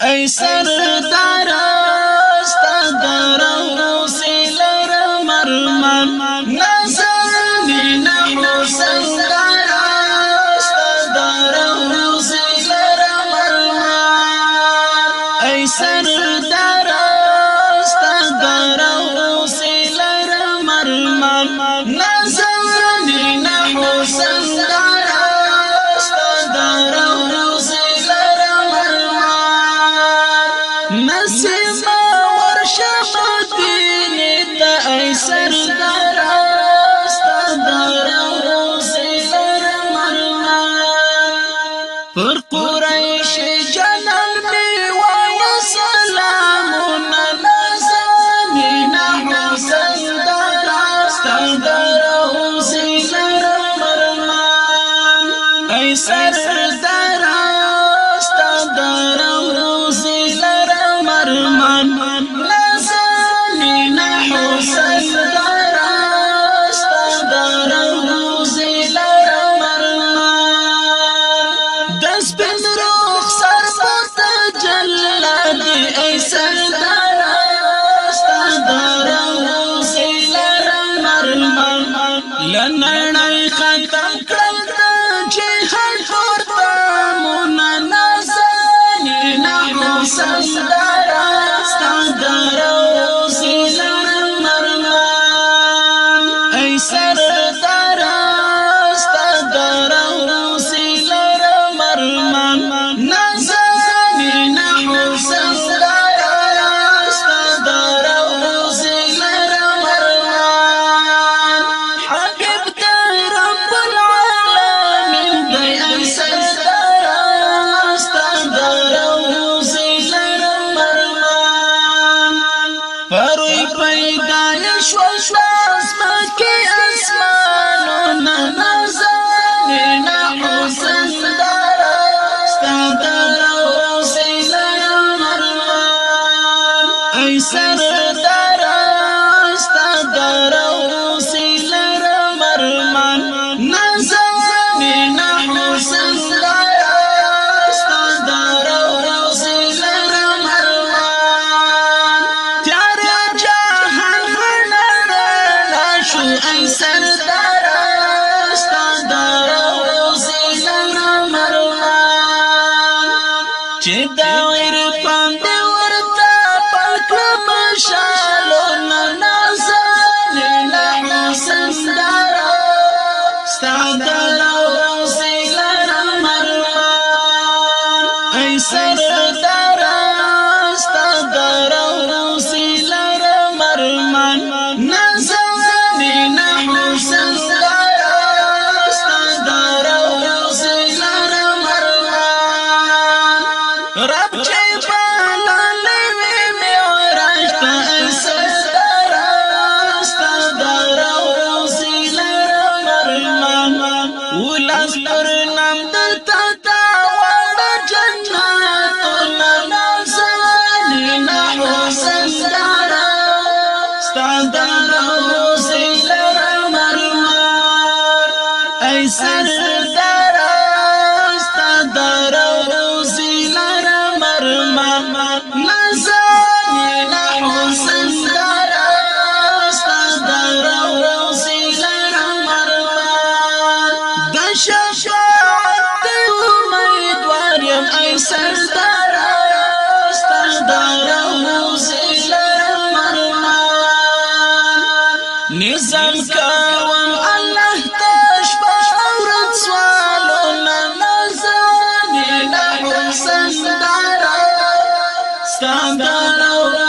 ای سردار ستا سر زرا ستا در روزي زر مرمان لساني نحو سر زرا ستا در روزي زر مرمان دس بن روح سر متجلد اي سر روزي لنن شو شو اسمکه اسمانونه نازنین حسین دارا ستاد روزینه مرمان ای سردار ستاد روزینه ای سردار ستاند روزي لرم ارمان چې دا ور پند ورته پکړه مشالو نن ناز نه حسن دار ستاند رب چې پاللې وي مې ورشته ستاره ستاره روزي لرمر ماما ولس پر نام درته تا وړ جنات نازني نه حسن ستاره ستاره روزي لرمر مار اي سر ای سردارا سردارا موزل مرمان نظام کوم الله تش پاورت سوالونه نزان نه حسن دارا سردارا